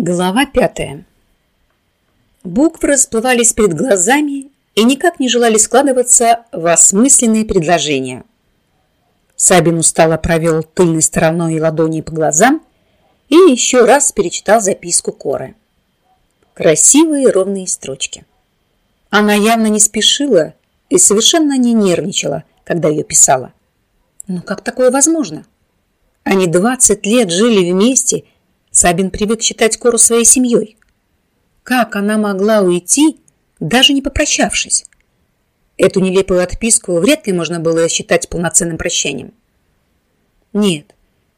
Глава пятая. Буквы расплывались перед глазами и никак не желали складываться в осмысленные предложения. Сабин устало провел тыльной стороной ладони по глазам и еще раз перечитал записку Коры. Красивые ровные строчки. Она явно не спешила и совершенно не нервничала, когда ее писала. Но как такое возможно? Они 20 лет жили вместе – Сабин привык считать Кору своей семьей. Как она могла уйти, даже не попрощавшись? Эту нелепую отписку вряд ли можно было считать полноценным прощением. Нет,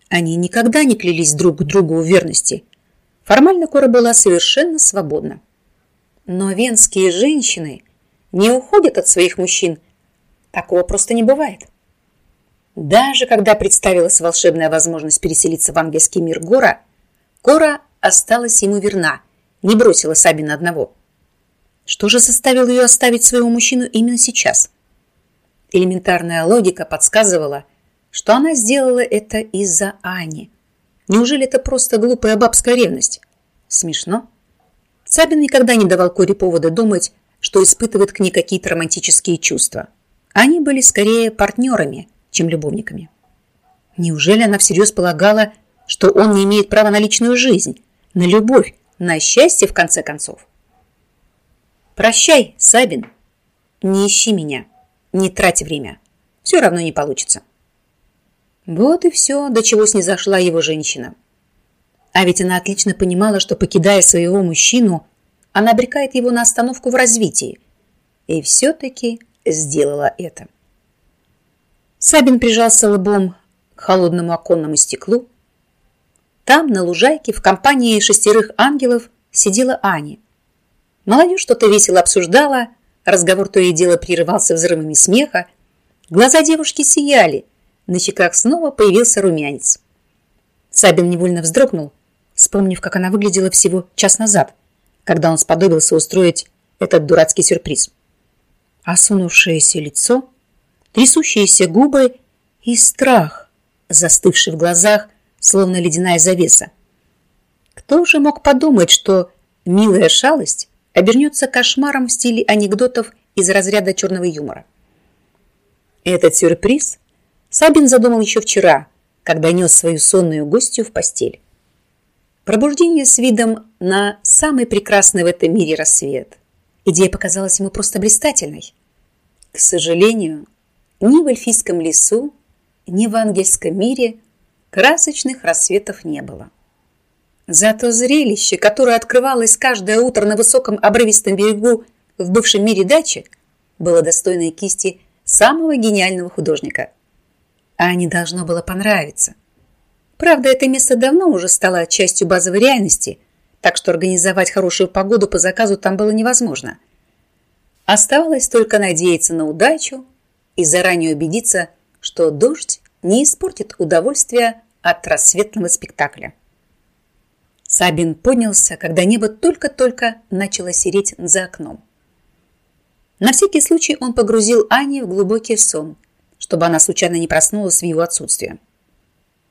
они никогда не клялись друг к другу в верности. Формально Кора была совершенно свободна. Но венские женщины не уходят от своих мужчин. Такого просто не бывает. Даже когда представилась волшебная возможность переселиться в ангельский мир Гора, Кора осталась ему верна, не бросила Сабина одного. Что же заставило ее оставить своего мужчину именно сейчас? Элементарная логика подсказывала, что она сделала это из-за Ани. Неужели это просто глупая бабская ревность? Смешно. Сабин никогда не давал Коре повода думать, что испытывает к ней какие-то романтические чувства. Они были скорее партнерами, чем любовниками. Неужели она всерьез полагала, что он не имеет права на личную жизнь, на любовь, на счастье, в конце концов. Прощай, Сабин. Не ищи меня. Не трать время. Все равно не получится. Вот и все, до чего снизошла его женщина. А ведь она отлично понимала, что, покидая своего мужчину, она обрекает его на остановку в развитии. И все-таки сделала это. Сабин прижался лбом к холодному оконному стеклу, там, на лужайке, в компании шестерых ангелов, сидела Аня. Молодежь что-то весело обсуждала, разговор то и дело прерывался взрывами смеха. Глаза девушки сияли, на щеках снова появился румянец. Сабин невольно вздрогнул, вспомнив, как она выглядела всего час назад, когда он сподобился устроить этот дурацкий сюрприз. Осунувшееся лицо, трясущиеся губы и страх, застывший в глазах – словно ледяная завеса. Кто же мог подумать, что милая шалость обернется кошмаром в стиле анекдотов из разряда черного юмора? Этот сюрприз Сабин задумал еще вчера, когда нес свою сонную гостью в постель. Пробуждение с видом на самый прекрасный в этом мире рассвет. Идея показалась ему просто блистательной. К сожалению, ни в эльфийском лесу, ни в ангельском мире – красочных рассветов не было. Зато зрелище, которое открывалось каждое утро на высоком обрывистом берегу в бывшем мире дачи, было достойной кисти самого гениального художника. А не должно было понравиться. Правда, это место давно уже стало частью базовой реальности, так что организовать хорошую погоду по заказу там было невозможно. Оставалось только надеяться на удачу и заранее убедиться, что дождь не испортит удовольствия от рассветного спектакля. Сабин поднялся, когда небо только-только начало сереть за окном. На всякий случай он погрузил Ани в глубокий сон, чтобы она случайно не проснулась в его отсутствие.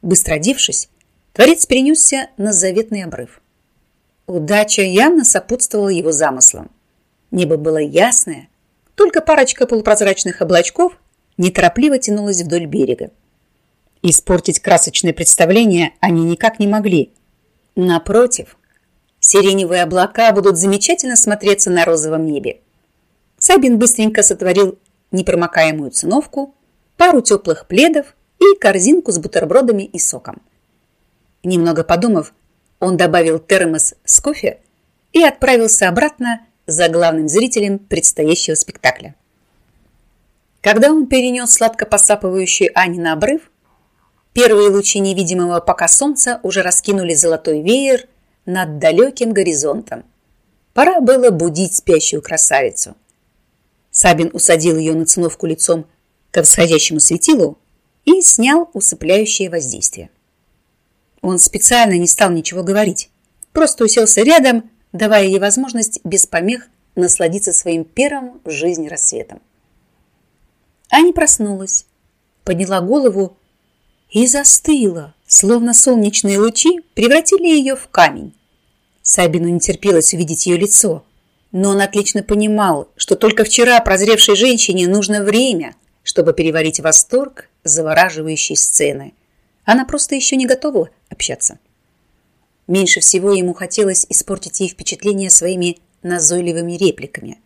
Быстро одевшись, творец перенесся на заветный обрыв. Удача явно сопутствовала его замыслам. Небо было ясное, только парочка полупрозрачных облачков неторопливо тянулась вдоль берега. Испортить красочное представление они никак не могли. Напротив, сиреневые облака будут замечательно смотреться на розовом небе. Сабин быстренько сотворил непромокаемую циновку, пару теплых пледов и корзинку с бутербродами и соком. Немного подумав, он добавил термос с кофе и отправился обратно за главным зрителем предстоящего спектакля. Когда он перенес сладко посапывающую Ани на обрыв, Первые лучи невидимого пока солнца уже раскинули золотой веер над далеким горизонтом. Пора было будить спящую красавицу. Сабин усадил ее на циновку лицом к восходящему светилу и снял усыпляющее воздействие. Он специально не стал ничего говорить, просто уселся рядом, давая ей возможность без помех насладиться своим первым в жизни рассветом. Аня проснулась, подняла голову и застыла, словно солнечные лучи превратили ее в камень. Сабину не терпелось увидеть ее лицо, но он отлично понимал, что только вчера прозревшей женщине нужно время, чтобы переварить восторг завораживающей сцены. Она просто еще не готова общаться. Меньше всего ему хотелось испортить ей впечатление своими назойливыми репликами.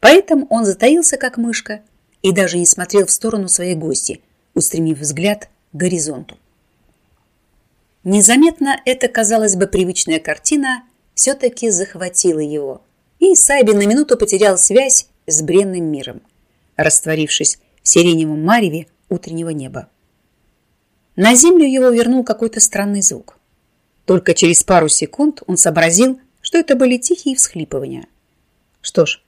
Поэтому он затаился, как мышка, и даже не смотрел в сторону своей гости, устремив взгляд к горизонту. Незаметно эта, казалось бы, привычная картина все-таки захватила его, и Сайбин на минуту потерял связь с бренным миром, растворившись в сиреневом мареве утреннего неба. На землю его вернул какой-то странный звук. Только через пару секунд он сообразил, что это были тихие всхлипывания. Что ж,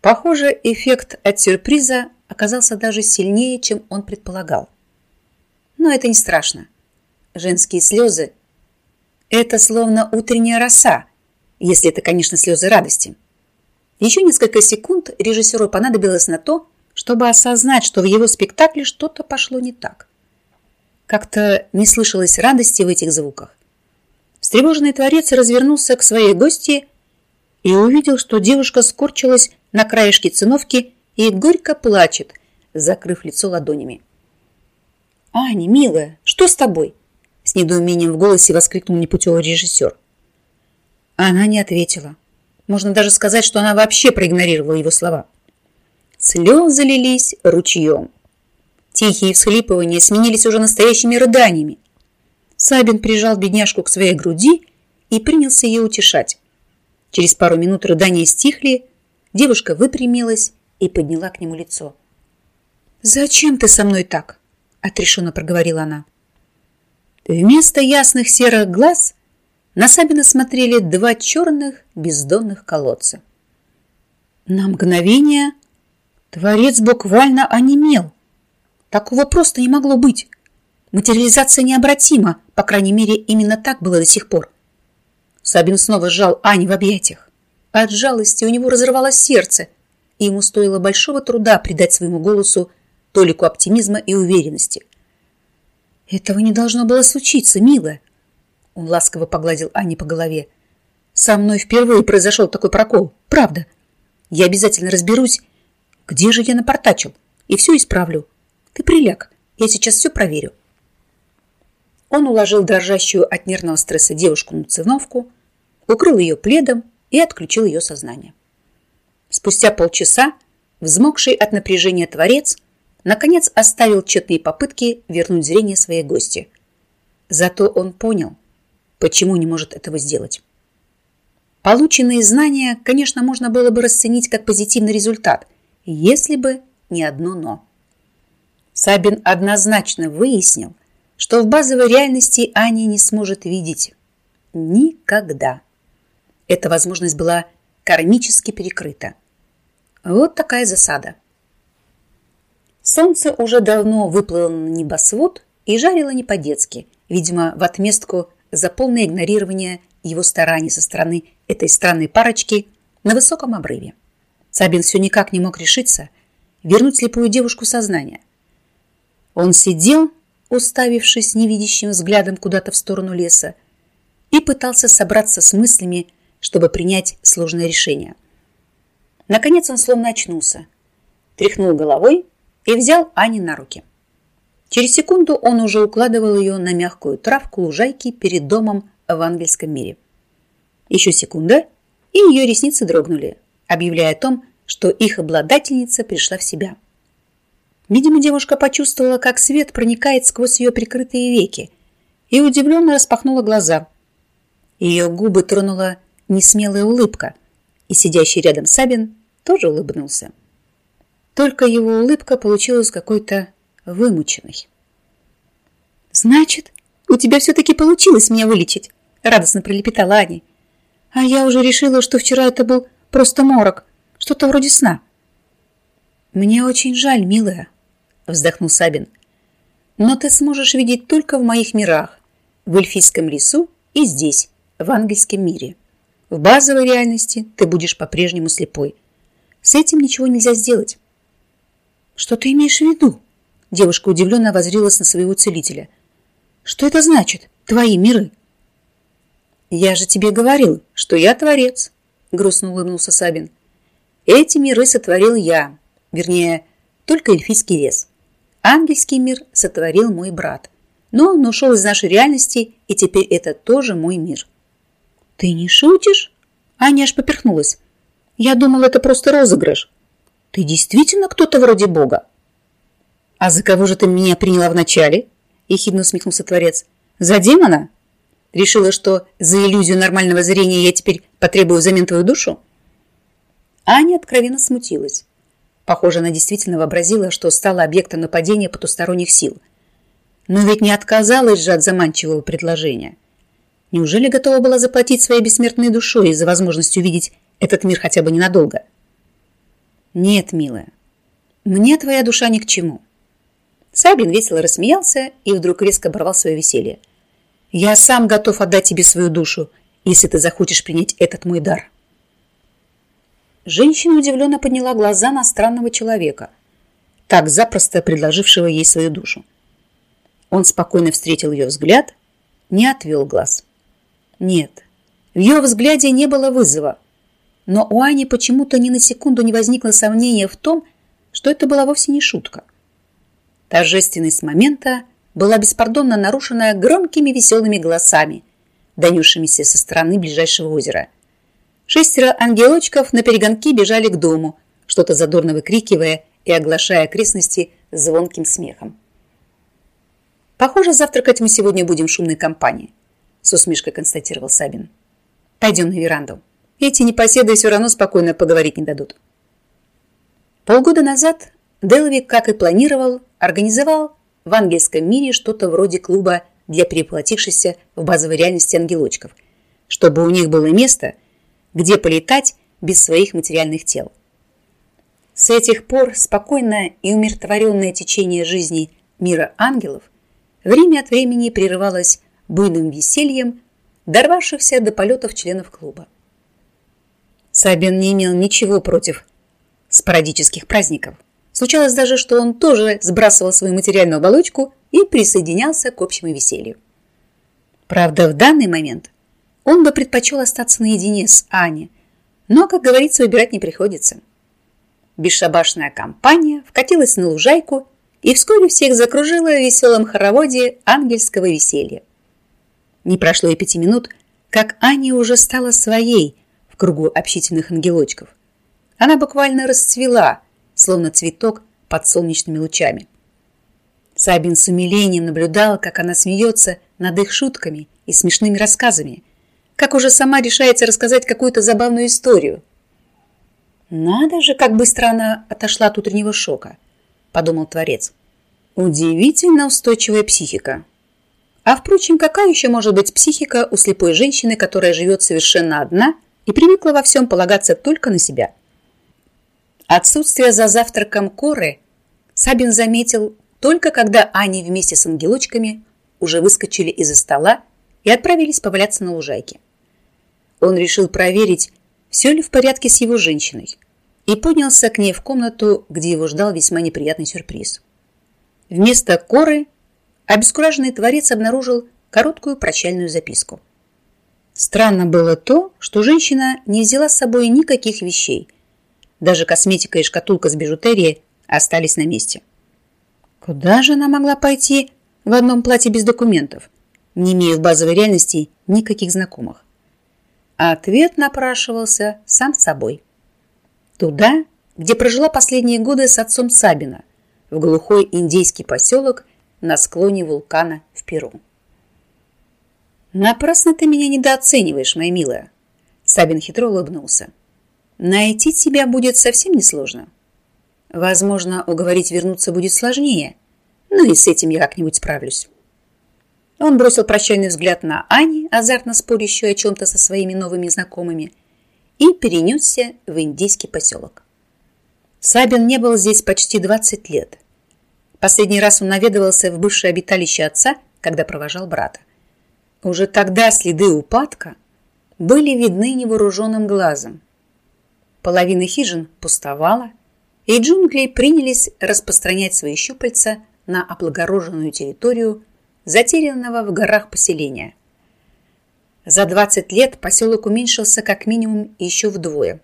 Похоже, эффект от сюрприза оказался даже сильнее, чем он предполагал. Но это не страшно. Женские слезы – это словно утренняя роса, если это, конечно, слезы радости. Еще несколько секунд режиссеру понадобилось на то, чтобы осознать, что в его спектакле что-то пошло не так. Как-то не слышалось радости в этих звуках. Встревоженный творец развернулся к своей гости и увидел, что девушка скорчилась на краешке циновки и горько плачет, закрыв лицо ладонями. «Аня, милая, что с тобой?» С недоумением в голосе воскликнул непутевый режиссер. Она не ответила. Можно даже сказать, что она вообще проигнорировала его слова. Слезы лились ручьем. Тихие всхлипывания сменились уже настоящими рыданиями. Сабин прижал бедняжку к своей груди и принялся ее утешать. Через пару минут рыдания стихли, девушка выпрямилась и подняла к нему лицо. «Зачем ты со мной так?» – отрешенно проговорила она. Вместо ясных серых глаз на Сабина смотрели два черных бездонных колодца. На мгновение творец буквально онемел. Такого просто не могло быть. Материализация необратима, по крайней мере, именно так было до сих пор. Сабин снова сжал Ани в объятиях. От жалости у него разрывалось сердце, и ему стоило большого труда придать своему голосу толику оптимизма и уверенности. «Этого не должно было случиться, милая!» Он ласково погладил Ани по голове. «Со мной впервые произошел такой прокол, правда. Я обязательно разберусь, где же я напортачил, и все исправлю. Ты приляг, я сейчас все проверю». Он уложил дрожащую от нервного стресса девушку на циновку, укрыл ее пледом и отключил ее сознание. Спустя полчаса взмокший от напряжения творец наконец оставил тщетные попытки вернуть зрение своей гости. Зато он понял, почему не может этого сделать. Полученные знания, конечно, можно было бы расценить как позитивный результат, если бы не одно «но». Сабин однозначно выяснил, что в базовой реальности Аня не сможет видеть Никогда. Эта возможность была кармически перекрыта. Вот такая засада. Солнце уже давно выплыло на небосвод и жарило не по-детски, видимо, в отместку за полное игнорирование его стараний со стороны этой странной парочки на высоком обрыве. Сабин все никак не мог решиться вернуть слепую девушку сознание. Он сидел, уставившись невидящим взглядом куда-то в сторону леса, и пытался собраться с мыслями, чтобы принять сложное решение. Наконец он словно очнулся, тряхнул головой и взял Ани на руки. Через секунду он уже укладывал ее на мягкую травку лужайки перед домом в ангельском мире. Еще секунда, и ее ресницы дрогнули, объявляя о том, что их обладательница пришла в себя. Видимо, девушка почувствовала, как свет проникает сквозь ее прикрытые веки, и удивленно распахнула глаза – ее губы тронула несмелая улыбка, и сидящий рядом Сабин тоже улыбнулся. Только его улыбка получилась какой-то вымученной. «Значит, у тебя все-таки получилось меня вылечить?» радостно пролепетала Аня. «А я уже решила, что вчера это был просто морок, что-то вроде сна». «Мне очень жаль, милая», вздохнул Сабин. «Но ты сможешь видеть только в моих мирах, в эльфийском лесу и здесь, в ангельском мире. В базовой реальности ты будешь по-прежнему слепой. С этим ничего нельзя сделать. Что ты имеешь в виду? Девушка удивленно возрилась на своего целителя. Что это значит? Твои миры? Я же тебе говорил, что я творец, грустно улыбнулся Сабин. Эти миры сотворил я, вернее, только эльфийский лес. Ангельский мир сотворил мой брат. Но он ушел из нашей реальности, и теперь это тоже мой мир. Ты не шутишь? Аня аж поперхнулась. Я думал, это просто розыгрыш. Ты действительно кто-то вроде Бога? А за кого же ты меня приняла вначале? Ехидно усмехнулся Творец. За демона? Решила, что за иллюзию нормального зрения я теперь потребую взамен твою душу? Аня откровенно смутилась. Похоже, она действительно вообразила, что стала объектом нападения потусторонних сил. Но ведь не отказалась же от заманчивого предложения. Неужели готова была заплатить своей бессмертной душой за возможность увидеть этот мир хотя бы ненадолго? Нет, милая, мне твоя душа ни к чему. Сабин весело рассмеялся и вдруг резко оборвал свое веселье. Я сам готов отдать тебе свою душу, если ты захочешь принять этот мой дар. Женщина удивленно подняла глаза на странного человека, так запросто предложившего ей свою душу. Он спокойно встретил ее взгляд, не отвел глаз. Нет, в ее взгляде не было вызова, но у Ани почему-то ни на секунду не возникло сомнения в том, что это была вовсе не шутка. Торжественность момента была беспардонно нарушена громкими веселыми голосами, донесшимися со стороны ближайшего озера. Шестеро ангелочков на перегонки бежали к дому, что-то задорно выкрикивая и оглашая окрестности звонким смехом. «Похоже, завтракать мы сегодня будем шумной компании», с усмешкой констатировал Сабин. «Пойдем на веранду. Эти непоседы все равно спокойно поговорить не дадут». Полгода назад Делвик, как и планировал, организовал в ангельском мире что-то вроде клуба для переплатившихся в базовой реальности ангелочков, чтобы у них было место, где полетать без своих материальных тел. С этих пор спокойное и умиротворенное течение жизни мира ангелов время от времени прерывалось буйным весельем дорвавшихся до полетов членов клуба. Сабин не имел ничего против спорадических праздников – Случалось даже, что он тоже сбрасывал свою материальную оболочку и присоединялся к общему веселью. Правда, в данный момент он бы предпочел остаться наедине с Аней, но, как говорится, выбирать не приходится. Бесшабашная компания вкатилась на лужайку и вскоре всех закружила в веселом хороводе ангельского веселья. Не прошло и пяти минут, как Аня уже стала своей в кругу общительных ангелочков. Она буквально расцвела – словно цветок под солнечными лучами. Сабин с умилением наблюдал, как она смеется над их шутками и смешными рассказами, как уже сама решается рассказать какую-то забавную историю. «Надо же, как быстро она отошла от утреннего шока», – подумал Творец. «Удивительно устойчивая психика». А впрочем, какая еще может быть психика у слепой женщины, которая живет совершенно одна и привыкла во всем полагаться только на себя – Отсутствие за завтраком коры Сабин заметил только когда Аня вместе с ангелочками уже выскочили из-за стола и отправились поваляться на лужайке. Он решил проверить, все ли в порядке с его женщиной, и поднялся к ней в комнату, где его ждал весьма неприятный сюрприз. Вместо коры обескураженный творец обнаружил короткую прощальную записку. Странно было то, что женщина не взяла с собой никаких вещей – даже косметика и шкатулка с бижутерией остались на месте. Куда же она могла пойти в одном платье без документов, не имея в базовой реальности никаких знакомых? Ответ напрашивался сам собой. Туда, где прожила последние годы с отцом Сабина, в глухой индейский поселок на склоне вулкана в Перу. «Напрасно ты меня недооцениваешь, моя милая!» Сабин хитро улыбнулся. Найти тебя будет совсем несложно. Возможно, уговорить вернуться будет сложнее, но и с этим я как-нибудь справлюсь. Он бросил прощальный взгляд на Ани, азартно спорящую о чем-то со своими новыми знакомыми, и перенесся в индийский поселок. Сабин не был здесь почти 20 лет. Последний раз он наведывался в бывшее обиталище отца, когда провожал брата. Уже тогда следы упадка были видны невооруженным глазом. Половина хижин пустовала, и джунгли принялись распространять свои щупальца на облагороженную территорию затерянного в горах поселения. За 20 лет поселок уменьшился как минимум еще вдвое.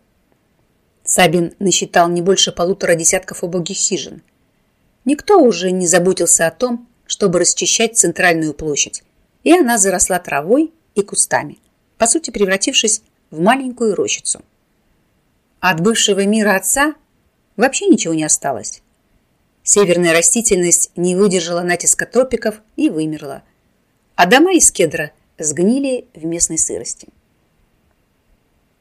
Сабин насчитал не больше полутора десятков убогих хижин. Никто уже не заботился о том, чтобы расчищать центральную площадь, и она заросла травой и кустами, по сути превратившись в маленькую рощицу. От бывшего мира отца вообще ничего не осталось. Северная растительность не выдержала натиска тропиков и вымерла, а дома из кедра сгнили в местной сырости.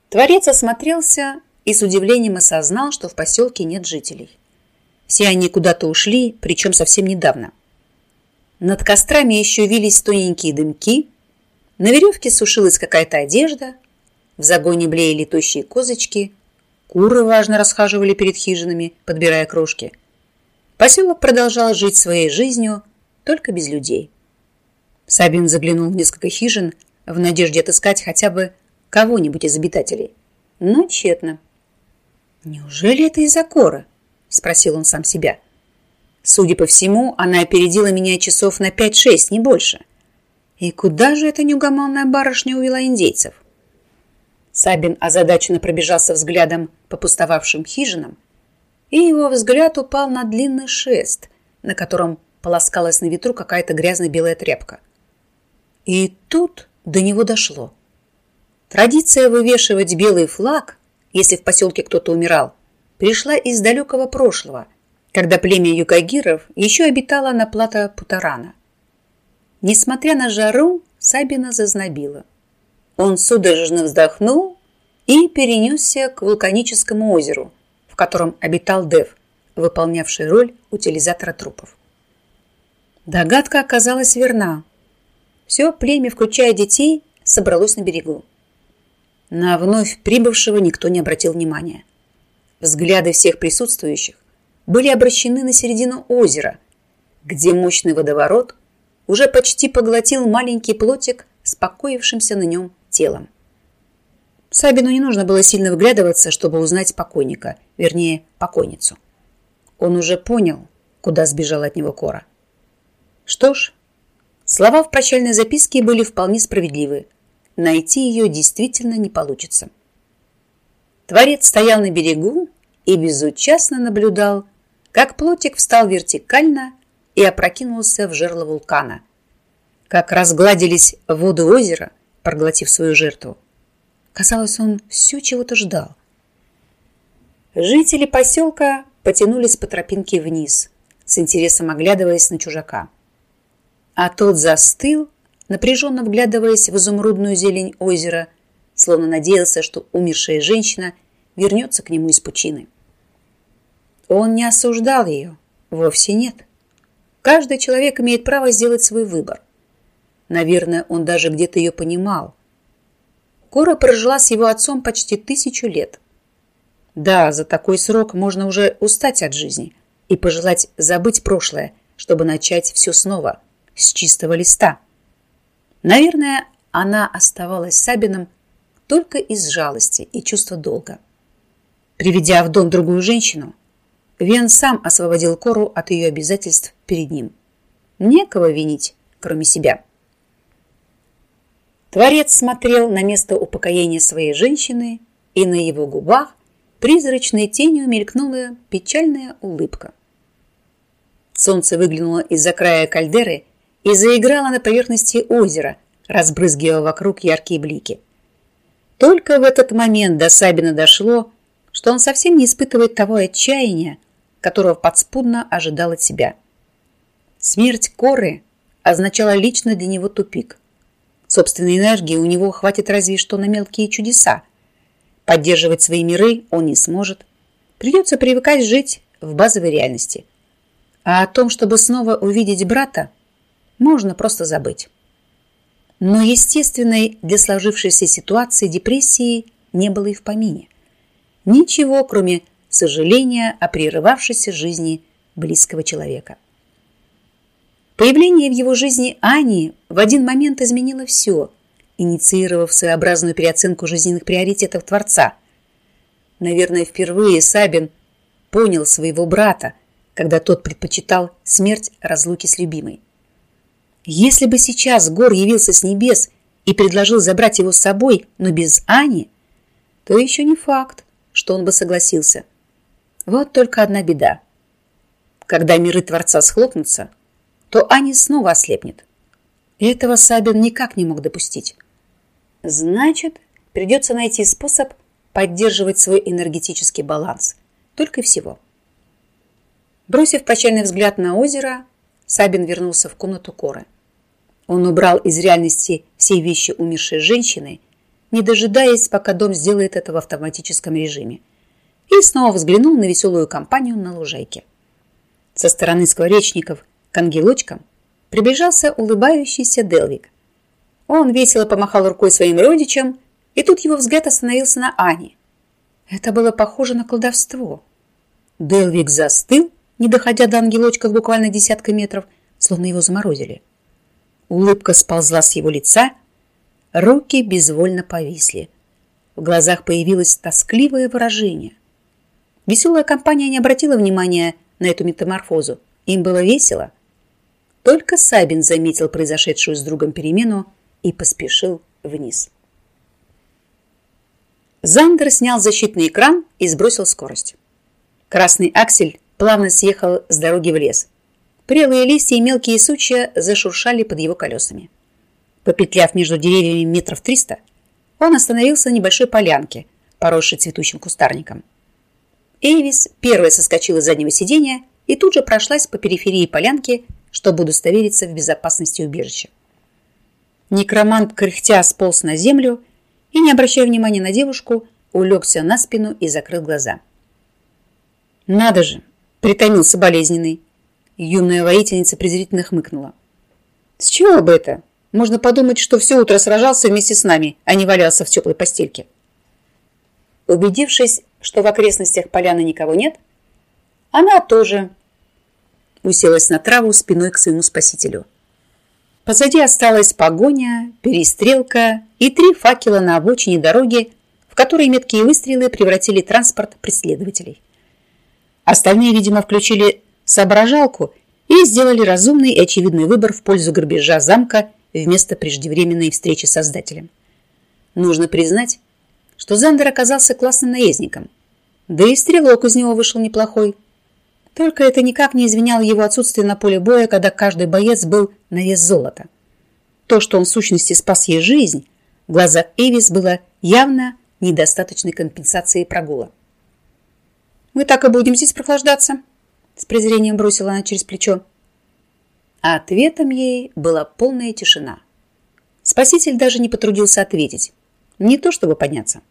Творец осмотрелся и с удивлением осознал, что в поселке нет жителей. Все они куда-то ушли, причем совсем недавно. Над кострами еще вились тоненькие дымки, на веревке сушилась какая-то одежда, в загоне блеяли тощие козочки, куры важно расхаживали перед хижинами, подбирая крошки. Поселок продолжал жить своей жизнью, только без людей. Сабин заглянул в несколько хижин в надежде отыскать хотя бы кого-нибудь из обитателей. Но тщетно. «Неужели это из-за коры?» – спросил он сам себя. Судя по всему, она опередила меня часов на 5-6, не больше. И куда же эта неугомонная барышня увела индейцев? Сабин озадаченно пробежался взглядом по пустовавшим хижинам, и его взгляд упал на длинный шест, на котором полоскалась на ветру какая-то грязно-белая тряпка. И тут до него дошло. Традиция вывешивать белый флаг, если в поселке кто-то умирал, пришла из далекого прошлого, когда племя юкагиров еще обитало на плато Путарана. Несмотря на жару, Сабина зазнобила. Он судорожно вздохнул и перенесся к вулканическому озеру, в котором обитал Дев, выполнявший роль утилизатора трупов. Догадка оказалась верна. Все племя, включая детей, собралось на берегу. На вновь прибывшего никто не обратил внимания. Взгляды всех присутствующих были обращены на середину озера, где мощный водоворот уже почти поглотил маленький плотик с покоившимся на нем телом. Сабину не нужно было сильно вглядываться, чтобы узнать покойника, вернее, покойницу. Он уже понял, куда сбежала от него Кора. Что ж, Слова в прощальной записке были вполне справедливы. Найти ее действительно не получится. Творец стоял на берегу и безучастно наблюдал, как плотик встал вертикально и опрокинулся в жерло вулкана. Как разгладились воды озера, проглотив свою жертву. Казалось, он все чего-то ждал. Жители поселка потянулись по тропинке вниз, с интересом оглядываясь на чужака а тот застыл, напряженно вглядываясь в изумрудную зелень озера, словно надеялся, что умершая женщина вернется к нему из пучины. Он не осуждал ее, вовсе нет. Каждый человек имеет право сделать свой выбор. Наверное, он даже где-то ее понимал. Кора прожила с его отцом почти тысячу лет. Да, за такой срок можно уже устать от жизни и пожелать забыть прошлое, чтобы начать все снова – с чистого листа. Наверное, она оставалась Сабином только из жалости и чувства долга. Приведя в дом другую женщину, Вен сам освободил Кору от ее обязательств перед ним. Некого винить, кроме себя. Творец смотрел на место упокоения своей женщины, и на его губах призрачной тенью мелькнула печальная улыбка. Солнце выглянуло из-за края кальдеры и заиграла на поверхности озера, разбрызгивая вокруг яркие блики. Только в этот момент до Сабина дошло, что он совсем не испытывает того отчаяния, которого подспудно ожидал от себя. Смерть Коры означала лично для него тупик. Собственной энергии у него хватит разве что на мелкие чудеса. Поддерживать свои миры он не сможет. Придется привыкать жить в базовой реальности. А о том, чтобы снова увидеть брата, можно просто забыть. Но естественной для сложившейся ситуации депрессии не было и в помине. Ничего, кроме сожаления о прерывавшейся жизни близкого человека. Появление в его жизни Ани в один момент изменило все, инициировав своеобразную переоценку жизненных приоритетов Творца. Наверное, впервые Сабин понял своего брата, когда тот предпочитал смерть разлуки с любимой. Если бы сейчас Гор явился с небес и предложил забрать его с собой, но без Ани, то еще не факт, что он бы согласился. Вот только одна беда. Когда миры Творца схлопнутся, то Ани снова ослепнет. Этого Сабин никак не мог допустить. Значит, придется найти способ поддерживать свой энергетический баланс. Только всего. Бросив прощальный взгляд на озеро, Сабин вернулся в комнату Коры. Он убрал из реальности все вещи умершей женщины, не дожидаясь, пока дом сделает это в автоматическом режиме, и снова взглянул на веселую компанию на лужайке. Со стороны скворечников к ангелочкам приближался улыбающийся Делвик. Он весело помахал рукой своим родичам, и тут его взгляд остановился на Ане. Это было похоже на колдовство. Делвик застыл, не доходя до ангелочков буквально десятка метров, словно его заморозили. Улыбка сползла с его лица, руки безвольно повисли. В глазах появилось тоскливое выражение. Веселая компания не обратила внимания на эту метаморфозу. Им было весело. Только Сабин заметил произошедшую с другом перемену и поспешил вниз. Зандер снял защитный экран и сбросил скорость. Красный аксель плавно съехал с дороги в лес. Прелые листья и мелкие сучья зашуршали под его колесами. Попетляв между деревьями метров триста, он остановился на небольшой полянке, поросшей цветущим кустарником. Эйвис первая соскочила с заднего сиденья и тут же прошлась по периферии полянки, чтобы удостовериться в безопасности убежища. Некромант кряхтя сполз на землю и, не обращая внимания на девушку, улегся на спину и закрыл глаза. «Надо же!» – притомился болезненный. Юная воительница презрительно хмыкнула. «С чего бы это? Можно подумать, что все утро сражался вместе с нами, а не валялся в теплой постельке». Убедившись, что в окрестностях поляны никого нет, она тоже уселась на траву спиной к своему спасителю. Позади осталась погоня, перестрелка и три факела на обочине дороги, в которой меткие выстрелы превратили транспорт преследователей. Остальные, видимо, включили соображалку и сделали разумный и очевидный выбор в пользу грабежа замка вместо преждевременной встречи с Создателем. Нужно признать, что Зандер оказался классным наездником, да и стрелок из него вышел неплохой. Только это никак не извиняло его отсутствие на поле боя, когда каждый боец был на вес золота. То, что он в сущности спас ей жизнь, в глазах Эвис было явно недостаточной компенсацией прогула. «Мы так и будем здесь прохлаждаться», с презрением бросила она через плечо. А ответом ей была полная тишина. Спаситель даже не потрудился ответить. Не то, чтобы подняться.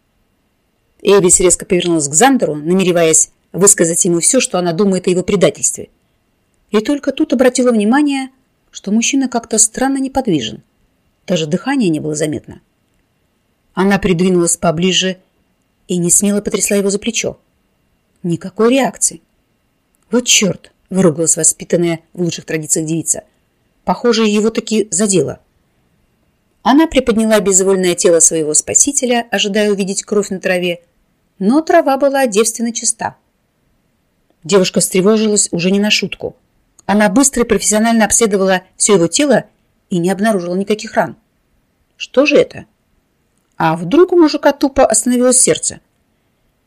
Эвис резко повернулась к Зандеру, намереваясь высказать ему все, что она думает о его предательстве. И только тут обратила внимание, что мужчина как-то странно неподвижен. Даже дыхания не было заметно. Она придвинулась поближе и не смело потрясла его за плечо. Никакой реакции. «Вот черт!» – выругалась воспитанная в лучших традициях девица. Похоже, его таки задело. Она приподняла безвольное тело своего спасителя, ожидая увидеть кровь на траве, но трава была девственно чиста. Девушка встревожилась уже не на шутку. Она быстро и профессионально обследовала все его тело и не обнаружила никаких ран. Что же это? А вдруг у мужика тупо остановилось сердце?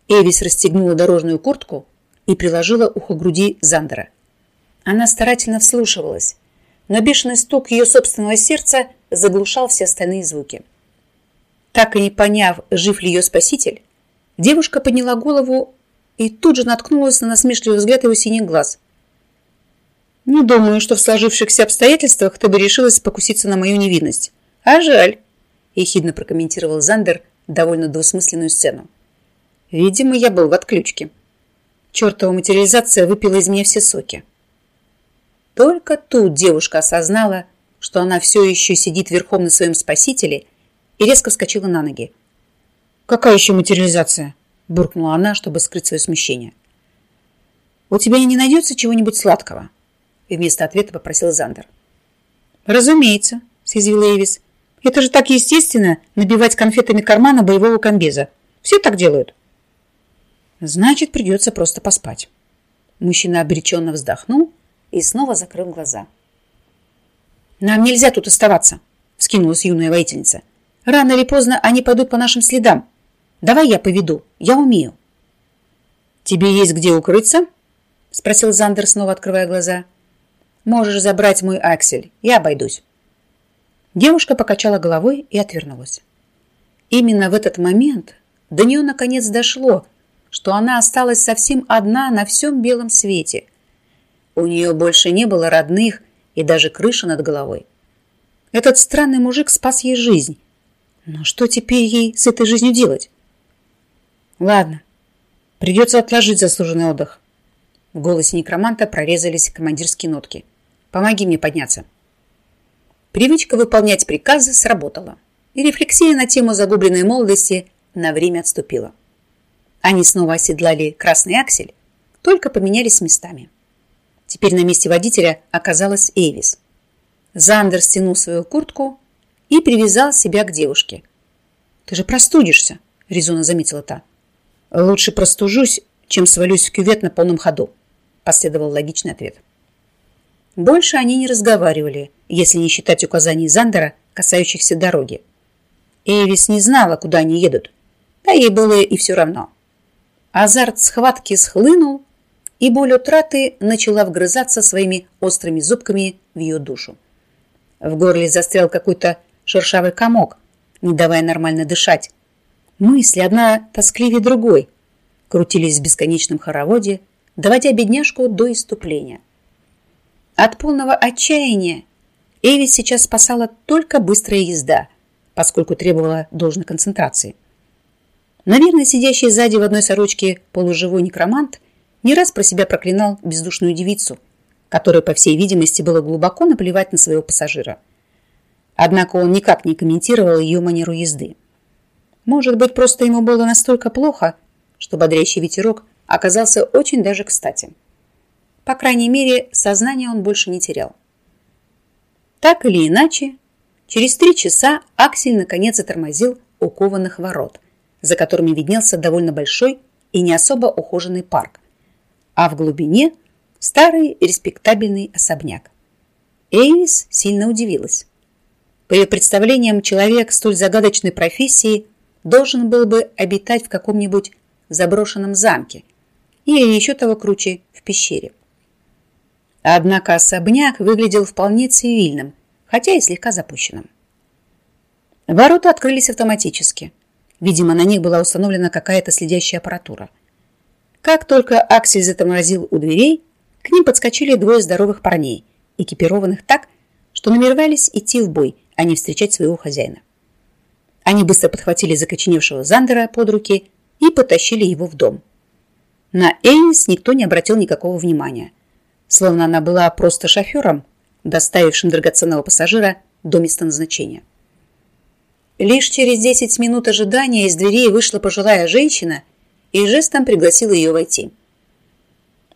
Эвис расстегнула дорожную куртку, и приложила ухо к груди Зандера. Она старательно вслушивалась, но бешеный стук ее собственного сердца заглушал все остальные звуки. Так и не поняв, жив ли ее спаситель, девушка подняла голову и тут же наткнулась на насмешливый взгляд его синих глаз. «Не думаю, что в сложившихся обстоятельствах ты бы решилась покуситься на мою невинность. А жаль», – ехидно прокомментировал Зандер довольно двусмысленную сцену. «Видимо, я был в отключке». Чертова материализация выпила из меня все соки. Только тут девушка осознала, что она все еще сидит верхом на своем спасителе и резко вскочила на ноги. «Какая еще материализация?» – буркнула она, чтобы скрыть свое смущение. «У тебя не найдется чего-нибудь сладкого?» Вместо ответа попросил Зандер. «Разумеется», – съязвила Эвис. «Это же так естественно набивать конфетами кармана боевого комбеза. Все так делают». Значит, придется просто поспать. Мужчина обреченно вздохнул и снова закрыл глаза. «Нам нельзя тут оставаться», — вскинулась юная воительница. Рано или поздно они пойдут по нашим следам. Давай я поведу, я умею. Тебе есть где укрыться? Спросил Зандер, снова открывая глаза. Можешь забрать мой аксель, я обойдусь. Девушка покачала головой и отвернулась. Именно в этот момент до нее наконец дошло, что она осталась совсем одна на всем белом свете. У нее больше не было родных и даже крыши над головой. Этот странный мужик спас ей жизнь. Но что теперь ей с этой жизнью делать? Ладно, придется отложить заслуженный отдых. В голосе некроманта прорезались командирские нотки. «Помоги мне подняться». Привычка выполнять приказы сработала, и рефлексия на тему загубленной молодости на время отступила. Они снова оседлали красный аксель, только поменялись местами. Теперь на месте водителя оказалась Эвис. Зандер стянул свою куртку и привязал себя к девушке. «Ты же простудишься», — резонно заметила та. «Лучше простужусь, чем свалюсь в кювет на полном ходу», последовал логичный ответ. Больше они не разговаривали, если не считать указаний Зандера, касающихся дороги. Эвис не знала, куда они едут, да ей было и все равно. Азарт схватки схлынул, и боль утраты начала вгрызаться своими острыми зубками в ее душу. В горле застрял какой-то шершавый комок, не давая нормально дышать. Мысли, одна тоскливее другой, крутились в бесконечном хороводе, доводя бедняжку до иступления. От полного отчаяния Эви сейчас спасала только быстрая езда, поскольку требовала должной концентрации. Наверное, сидящий сзади в одной сорочке полуживой некромант не раз про себя проклинал бездушную девицу, которой, по всей видимости, было глубоко наплевать на своего пассажира. Однако он никак не комментировал ее манеру езды. Может быть, просто ему было настолько плохо, что бодрящий ветерок оказался очень даже кстати. По крайней мере, сознание он больше не терял. Так или иначе, через три часа Аксель наконец затормозил у кованых ворот, за которыми виднелся довольно большой и не особо ухоженный парк, а в глубине старый респектабельный особняк. Эйвис сильно удивилась. По ее представлениям, человек столь загадочной профессии должен был бы обитать в каком-нибудь заброшенном замке – или еще того круче в пещере. Однако особняк выглядел вполне цивильным, хотя и слегка запущенным. Ворота открылись автоматически. Видимо, на них была установлена какая-то следящая аппаратура. Как только Аксель затормозил у дверей, к ним подскочили двое здоровых парней, экипированных так, что намеревались идти в бой, а не встречать своего хозяина. Они быстро подхватили закоченевшего Зандера под руки и потащили его в дом. На Элис никто не обратил никакого внимания, словно она была просто шофером, доставившим драгоценного пассажира до места назначения. Лишь через 10 минут ожидания из дверей вышла пожилая женщина и жестом пригласила ее войти.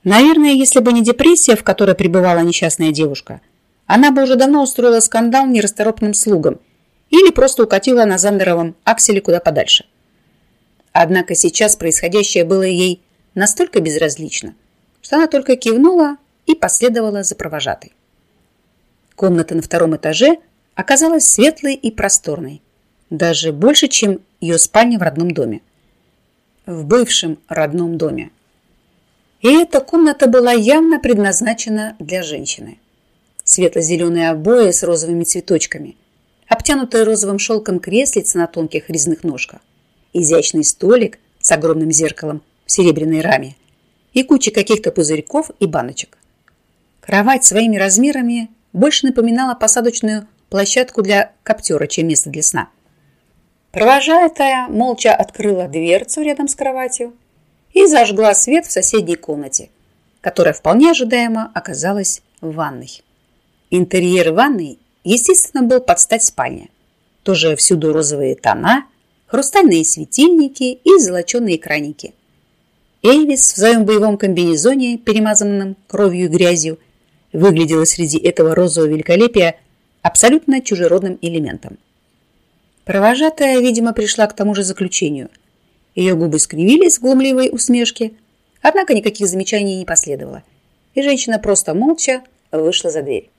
Наверное, если бы не депрессия, в которой пребывала несчастная девушка, она бы уже давно устроила скандал нерасторопным слугам или просто укатила на Зандеровом акселе куда подальше. Однако сейчас происходящее было ей настолько безразлично, что она только кивнула и последовала за провожатой. Комната на втором этаже оказалась светлой и просторной, даже больше, чем ее спальня в родном доме. В бывшем родном доме. И эта комната была явно предназначена для женщины. Светло-зеленые обои с розовыми цветочками, обтянутое розовым шелком креслица на тонких резных ножках, изящный столик с огромным зеркалом в серебряной раме и куча каких-то пузырьков и баночек. Кровать своими размерами больше напоминала посадочную площадку для коптера, чем место для сна. Провожатая молча открыла дверцу рядом с кроватью и зажгла свет в соседней комнате, которая вполне ожидаемо оказалась ванной. Интерьер ванной, естественно, был под стать спальне. Тоже всюду розовые тона, хрустальные светильники и золоченые краники – Эльвис в своем боевом комбинезоне, перемазанном кровью и грязью, выглядела среди этого розового великолепия абсолютно чужеродным элементом. Провожатая, видимо, пришла к тому же заключению. Ее губы скривились в глумливой усмешке, однако никаких замечаний не последовало, и женщина просто молча вышла за дверь.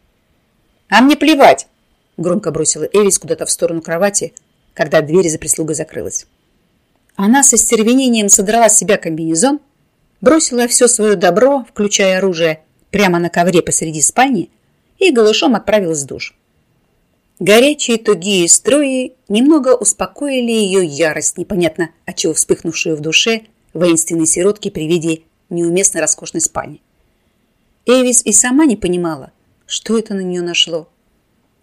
«А мне плевать!» – громко бросила Элис куда-то в сторону кровати, когда дверь за прислугой закрылась. Она со стервенением содрала с себя комбинезон, бросила все свое добро, включая оружие, прямо на ковре посреди спальни и голышом отправилась в душ. Горячие тугие струи немного успокоили ее ярость, непонятно от чего вспыхнувшую в душе воинственной сиротки при виде неуместно роскошной спальни. Эвис и сама не понимала, что это на нее нашло.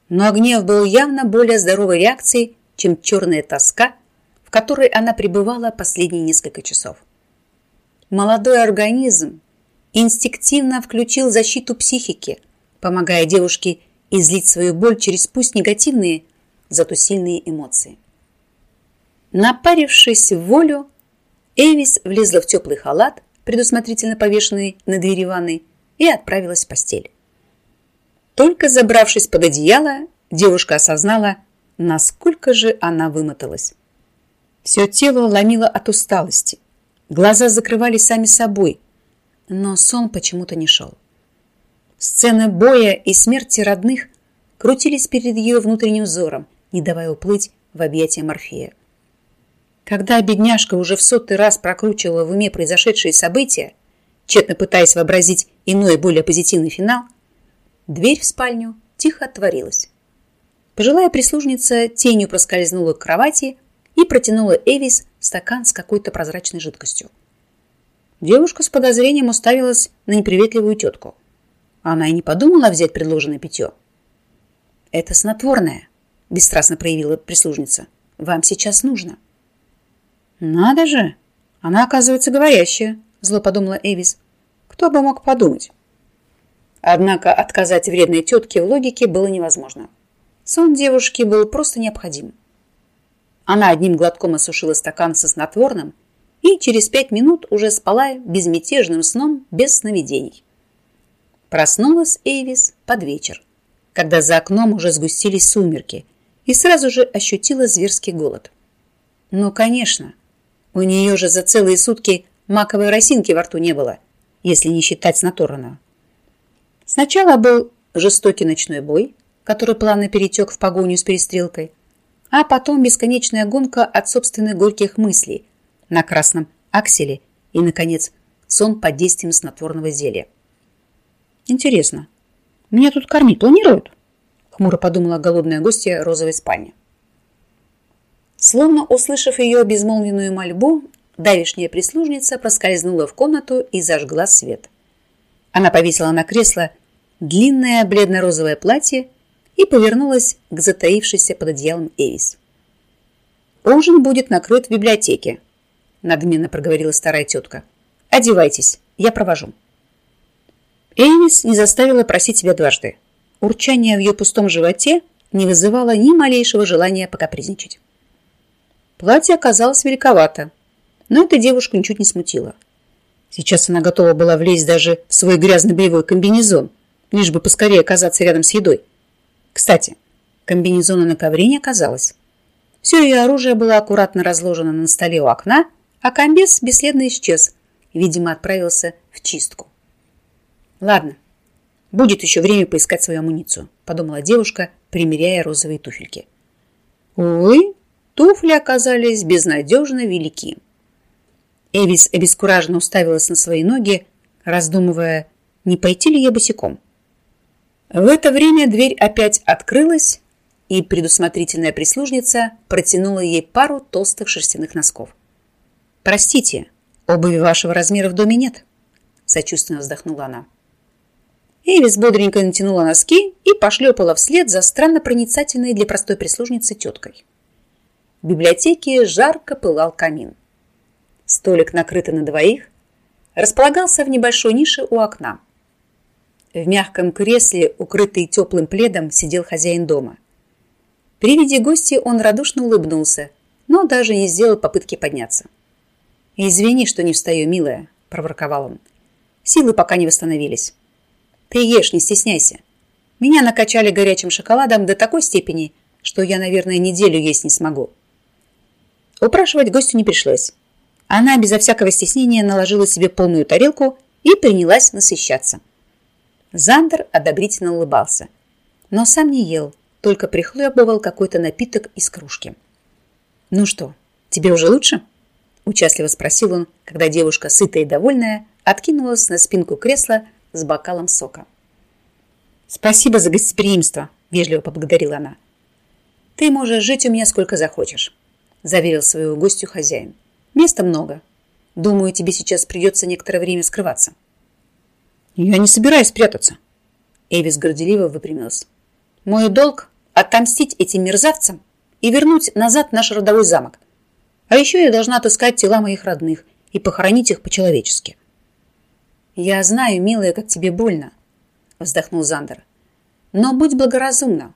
Но гнев был явно более здоровой реакцией, чем черная тоска, в которой она пребывала последние несколько часов. Молодой организм инстинктивно включил защиту психики, помогая девушке излить свою боль через пусть негативные, зато сильные эмоции. Напарившись в волю, Эвис влезла в теплый халат, предусмотрительно повешенный на двери ванной, и отправилась в постель. Только забравшись под одеяло, девушка осознала, насколько же она вымоталась. Все тело ломило от усталости, глаза закрывались сами собой, но сон почему-то не шел. Сцены боя и смерти родных крутились перед ее внутренним взором, не давая уплыть в объятия Морфея. Когда бедняжка уже в сотый раз прокручивала в уме произошедшие события, тщетно пытаясь вообразить иной, более позитивный финал, дверь в спальню тихо отворилась. Пожилая прислужница тенью проскользнула к кровати и протянула Эвис стакан с какой-то прозрачной жидкостью. Девушка с подозрением уставилась на неприветливую тетку. Она и не подумала взять предложенное питье. «Это снотворное», – бесстрастно проявила прислужница. «Вам сейчас нужно». «Надо же! Она, оказывается, говорящая», – зло подумала Эвис. «Кто бы мог подумать?» Однако отказать вредной тетке в логике было невозможно. Сон девушки был просто необходим. Она одним глотком осушила стакан со снотворным и через пять минут уже спала безмятежным сном без сновидений. Проснулась Эйвис под вечер, когда за окном уже сгустились сумерки, и сразу же ощутила зверский голод. Ну, конечно, у нее же за целые сутки маковой росинки во рту не было, если не считать снотворного. Сначала был жестокий ночной бой, который плавно перетек в погоню с перестрелкой, а потом бесконечная гонка от собственных горьких мыслей на красном акселе и, наконец, сон под действием снотворного зелья. Интересно, меня тут кормить планируют? Хмуро подумала голодная гостья розовой спальни. Словно услышав ее безмолвенную мольбу, давишняя прислужница проскользнула в комнату и зажгла свет. Она повесила на кресло длинное бледно-розовое платье и повернулась к затаившейся под одеялом Эвис. «Ужин будет накрыт в библиотеке», – надменно проговорила старая тетка. «Одевайтесь, я провожу». Эйвис не заставила просить себя дважды. Урчание в ее пустом животе не вызывало ни малейшего желания покапризничать. Платье оказалось великовато, но эта девушку ничуть не смутило. Сейчас она готова была влезть даже в свой грязный боевой комбинезон, лишь бы поскорее оказаться рядом с едой. Кстати, комбинезона на ковре не оказалось. Все ее оружие было аккуратно разложено на столе у окна, а комбез бесследно исчез, видимо, отправился в чистку. Ладно, будет еще время поискать свою амуницию, подумала девушка, примеряя розовые туфельки. Увы, туфли оказались безнадежно велики. Эвис обескураженно уставилась на свои ноги, раздумывая, не пойти ли ей босиком. В это время дверь опять открылась, и предусмотрительная прислужница протянула ей пару толстых шерстяных носков. «Простите, обуви вашего размера в доме нет», – сочувственно вздохнула она. Эвис бодренько натянула носки и пошлепала вслед за странно проницательной для простой прислужницы теткой. В библиотеке жарко пылал камин. Столик, накрытый на двоих, располагался в небольшой нише у окна. В мягком кресле, укрытый теплым пледом, сидел хозяин дома. При виде гостя он радушно улыбнулся, но даже не сделал попытки подняться. «Извини, что не встаю, милая», – проворковал он. «Силы пока не восстановились». Ты ешь, не стесняйся. Меня накачали горячим шоколадом до такой степени, что я, наверное, неделю есть не смогу. Упрашивать гостю не пришлось. Она безо всякого стеснения наложила себе полную тарелку и принялась насыщаться. Зандер одобрительно улыбался, но сам не ел, только прихлебывал какой-то напиток из кружки. «Ну что, тебе уже лучше?» Участливо спросил он, когда девушка, сытая и довольная, откинулась на спинку кресла с бокалом сока. «Спасибо за гостеприимство», – вежливо поблагодарила она. «Ты можешь жить у меня сколько захочешь», – заверил свою гостью хозяин. «Места много. Думаю, тебе сейчас придется некоторое время скрываться». «Я не собираюсь прятаться», – Эвис горделиво выпрямилась. «Мой долг – отомстить этим мерзавцам и вернуть назад наш родовой замок. А еще я должна отыскать тела моих родных и похоронить их по-человечески». «Я знаю, милая, как тебе больно», – вздохнул Зандер. «Но будь благоразумна.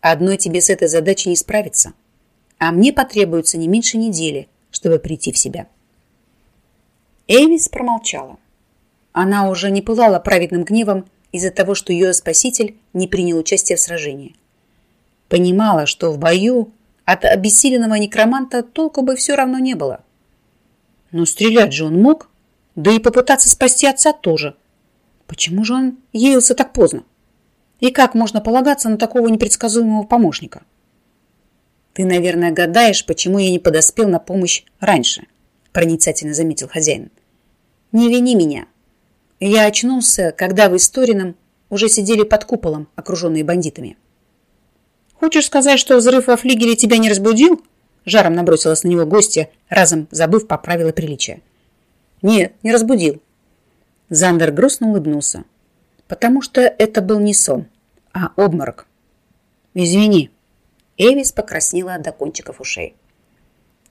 Одной тебе с этой задачей не справиться, а мне потребуется не меньше недели, чтобы прийти в себя». Эвис промолчала. Она уже не пылала праведным гневом из-за того, что ее спаситель не принял участие в сражении. Понимала, что в бою от обессиленного некроманта толку бы все равно не было. Но стрелять же он мог, да и попытаться спасти отца тоже. Почему же он явился так поздно? И как можно полагаться на такого непредсказуемого помощника? Ты, наверное, гадаешь, почему я не подоспел на помощь раньше, проницательно заметил хозяин. Не вини меня. Я очнулся, когда вы с Торином уже сидели под куполом, окруженные бандитами. Хочешь сказать, что взрыв во флигеле тебя не разбудил? Жаром набросилась на него гостья, разом забыв по правила приличия. Нет, не разбудил. Зандер грустно улыбнулся, потому что это был не сон, а обморок. Извини. Эвис покраснела до кончиков ушей.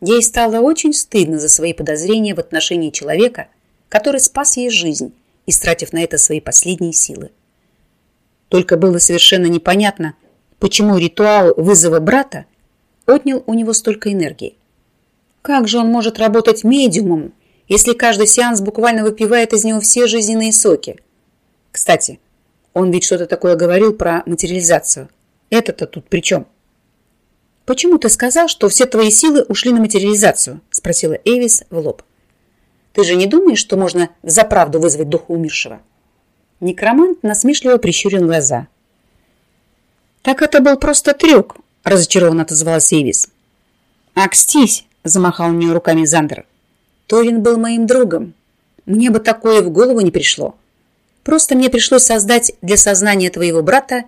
Ей стало очень стыдно за свои подозрения в отношении человека, который спас ей жизнь, истратив на это свои последние силы. Только было совершенно непонятно, почему ритуал вызова брата отнял у него столько энергии. Как же он может работать медиумом, если каждый сеанс буквально выпивает из него все жизненные соки? Кстати, он ведь что-то такое говорил про материализацию. Это-то тут при чем? «Почему ты сказал, что все твои силы ушли на материализацию?» – спросила Эвис в лоб. «Ты же не думаешь, что можно за правду вызвать духа умершего?» Некромант насмешливо прищурил глаза – «Так это был просто трюк», – разочарованно отозвалась Эвис. «Акстись», – замахал у нее руками Зандер. «Торин был моим другом. Мне бы такое в голову не пришло. Просто мне пришлось создать для сознания твоего брата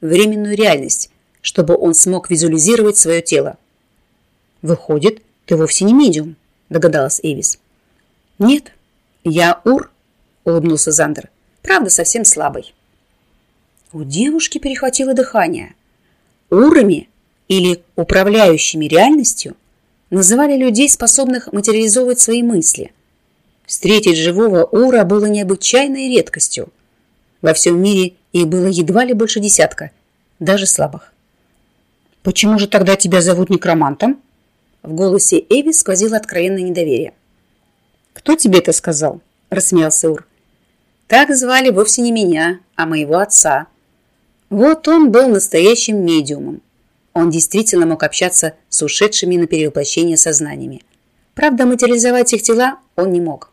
временную реальность, чтобы он смог визуализировать свое тело». «Выходит, ты вовсе не медиум», – догадалась Эвис. «Нет, я Ур», – улыбнулся Зандер. «Правда, совсем слабый». У девушки перехватило дыхание. Урами или управляющими реальностью называли людей, способных материализовывать свои мысли. Встретить живого Ура было необычайной редкостью. Во всем мире их было едва ли больше десятка, даже слабых. «Почему же тогда тебя зовут некромантом?» В голосе Эви сквозило откровенное недоверие. «Кто тебе это сказал?» – рассмеялся Ур. «Так звали вовсе не меня, а моего отца», вот он был настоящим медиумом. Он действительно мог общаться с ушедшими на перевоплощение сознаниями. Правда, материализовать их тела он не мог.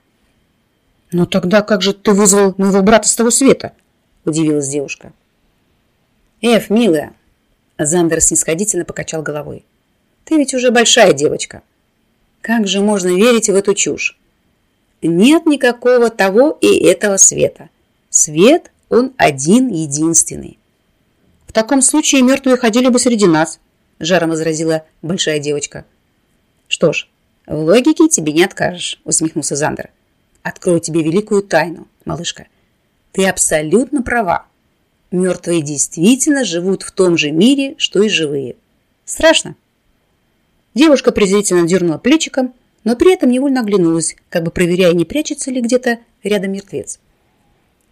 «Но тогда как же ты вызвал моего брата с того света?» – удивилась девушка. «Эф, милая!» – Зандер снисходительно покачал головой. «Ты ведь уже большая девочка. Как же можно верить в эту чушь? Нет никакого того и этого света. Свет, он один-единственный. Таком случае мертвые ходили бы среди нас, жаром возразила большая девочка. Что ж, в логике тебе не откажешь, усмехнулся Зандер. Открою тебе великую тайну, малышка. Ты абсолютно права. Мертвые действительно живут в том же мире, что и живые. Страшно? Девушка презрительно дернула плечиком, но при этом невольно оглянулась, как бы проверяя, не прячется ли где-то рядом мертвец.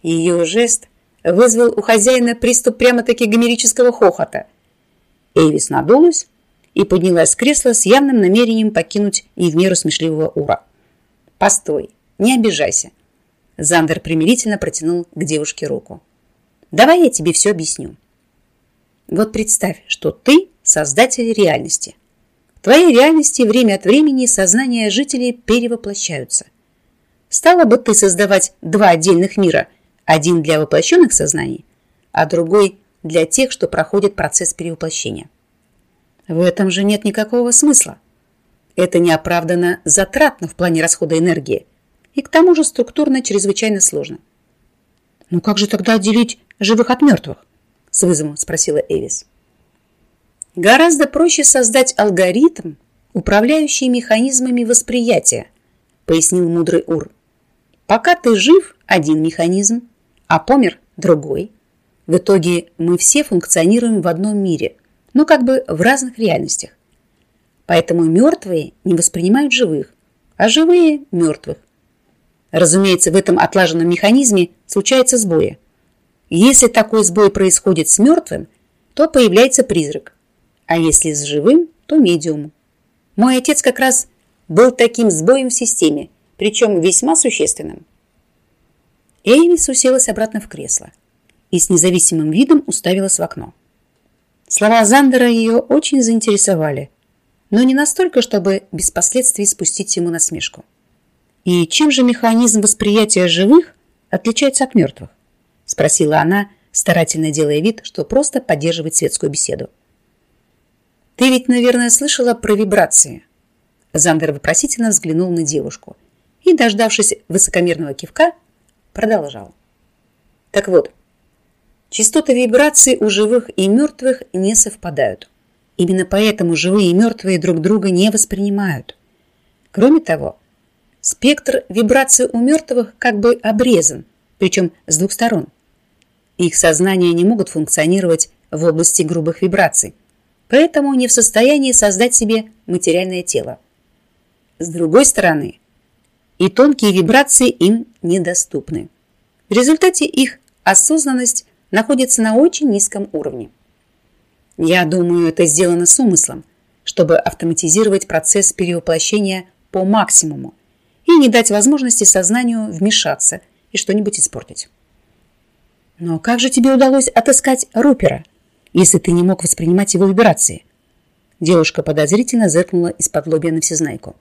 Ее жест вызвал у хозяина приступ прямо-таки гомерического хохота. Эйвис надулась и поднялась с кресла с явным намерением покинуть не в меру смешливого Ура. «Постой, не обижайся». Зандер примирительно протянул к девушке руку. «Давай я тебе все объясню. Вот представь, что ты создатель реальности. В твоей реальности время от времени сознания жителей перевоплощаются. Стала бы ты создавать два отдельных мира – один для воплощенных сознаний, а другой для тех, что проходят процесс перевоплощения. В этом же нет никакого смысла. Это неоправданно затратно в плане расхода энергии. И к тому же структурно чрезвычайно сложно. «Ну как же тогда отделить живых от мертвых?» С вызовом спросила Эвис. Гораздо проще создать алгоритм, управляющий механизмами восприятия, пояснил мудрый Ур. Пока ты жив – один механизм, а помер – другой. В итоге мы все функционируем в одном мире, но как бы в разных реальностях. Поэтому мертвые не воспринимают живых, а живые – мертвых. Разумеется, в этом отлаженном механизме случаются сбои. Если такой сбой происходит с мертвым, то появляется призрак, а если с живым, то медиум. Мой отец как раз был таким сбоем в системе, причем весьма существенным. Эйвис уселась обратно в кресло и с независимым видом уставилась в окно. Слова Зандера ее очень заинтересовали, но не настолько, чтобы без последствий спустить ему насмешку. «И чем же механизм восприятия живых отличается от мертвых?» спросила она, старательно делая вид, что просто поддерживает светскую беседу. «Ты ведь, наверное, слышала про вибрации?» Зандер вопросительно взглянул на девушку и, дождавшись высокомерного кивка, продолжал. Так вот, частоты вибраций у живых и мертвых не совпадают. Именно поэтому живые и мертвые друг друга не воспринимают. Кроме того, спектр вибраций у мертвых как бы обрезан, причем с двух сторон. Их сознания не могут функционировать в области грубых вибраций, поэтому не в состоянии создать себе материальное тело. С другой стороны, и тонкие вибрации им недоступны. В результате их осознанность находится на очень низком уровне. Я думаю, это сделано с умыслом, чтобы автоматизировать процесс перевоплощения по максимуму и не дать возможности сознанию вмешаться и что-нибудь испортить. Но как же тебе удалось отыскать Рупера, если ты не мог воспринимать его вибрации? Девушка подозрительно зыркнула из-под лобья на всезнайку.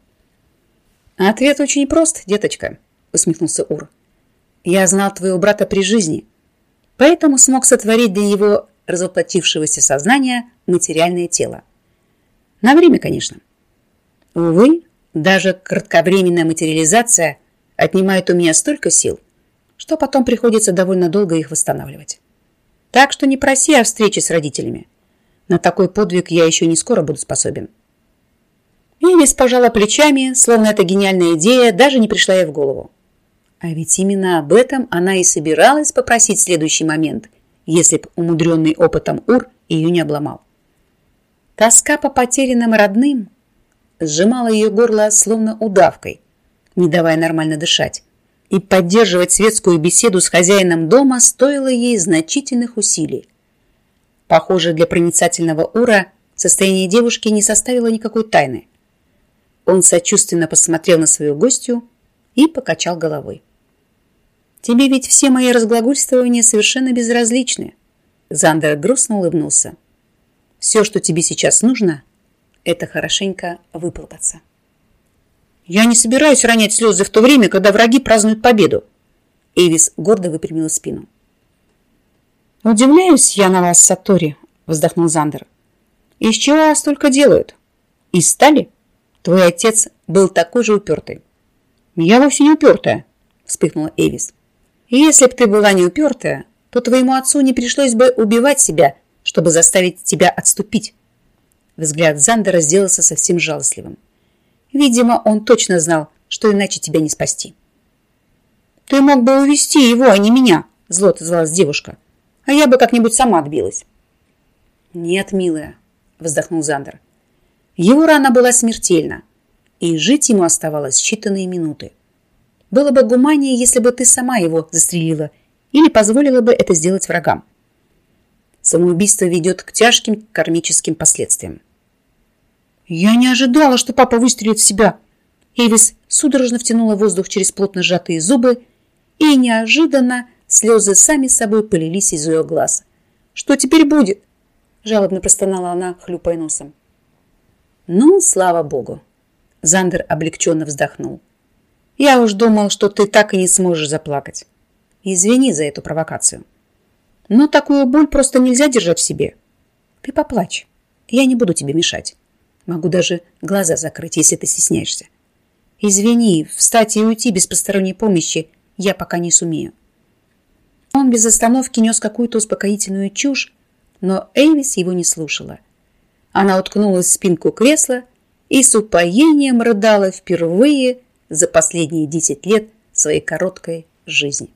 Ответ очень прост, деточка, усмехнулся Ур. Я знал твоего брата при жизни, поэтому смог сотворить для его развоплотившегося сознания материальное тело. На время, конечно. Увы, даже кратковременная материализация отнимает у меня столько сил, что потом приходится довольно долго их восстанавливать. Так что не проси о встрече с родителями. На такой подвиг я еще не скоро буду способен. Элис пожала плечами, словно эта гениальная идея даже не пришла ей в голову. А ведь именно об этом она и собиралась попросить в следующий момент, если б умудренный опытом Ур ее не обломал. Тоска по потерянным родным сжимала ее горло словно удавкой, не давая нормально дышать, и поддерживать светскую беседу с хозяином дома стоило ей значительных усилий. Похоже, для проницательного Ура состояние девушки не составило никакой тайны. Он сочувственно посмотрел на свою гостью и покачал головой. «Тебе ведь все мои разглагольствования совершенно безразличны». Зандер грустно улыбнулся. «Все, что тебе сейчас нужно, это хорошенько выплакаться». «Я не собираюсь ронять слезы в то время, когда враги празднуют победу». Эвис гордо выпрямила спину. «Удивляюсь я на вас, Сатори», — вздохнул Зандер. «Из чего вас только делают? Из стали? Твой отец был такой же упертый». «Я вовсе не упертая», — вспыхнула Эвис. Если б ты была не упертая, то твоему отцу не пришлось бы убивать себя, чтобы заставить тебя отступить. Взгляд Зандера сделался совсем жалостливым. Видимо, он точно знал, что иначе тебя не спасти. «Ты мог бы увести его, а не меня», – зло отозвалась девушка. «А я бы как-нибудь сама отбилась». «Нет, милая», – вздохнул Зандер. Его рана была смертельна, и жить ему оставалось считанные минуты. Было бы гуманнее, если бы ты сама его застрелила или позволила бы это сделать врагам. Самоубийство ведет к тяжким кармическим последствиям. «Я не ожидала, что папа выстрелит в себя!» Эвис судорожно втянула воздух через плотно сжатые зубы, и неожиданно слезы сами собой полились из ее глаз. «Что теперь будет?» Жалобно простонала она, хлюпая носом. «Ну, слава богу!» Зандер облегченно вздохнул. Я уж думал, что ты так и не сможешь заплакать. Извини за эту провокацию. Но такую боль просто нельзя держать в себе. Ты поплачь. Я не буду тебе мешать. Могу даже глаза закрыть, если ты стесняешься. Извини, встать и уйти без посторонней помощи я пока не сумею. Он без остановки нес какую-то успокоительную чушь, но Эйвис его не слушала. Она уткнулась в спинку кресла и с упоением рыдала впервые за последние десять лет своей короткой жизни.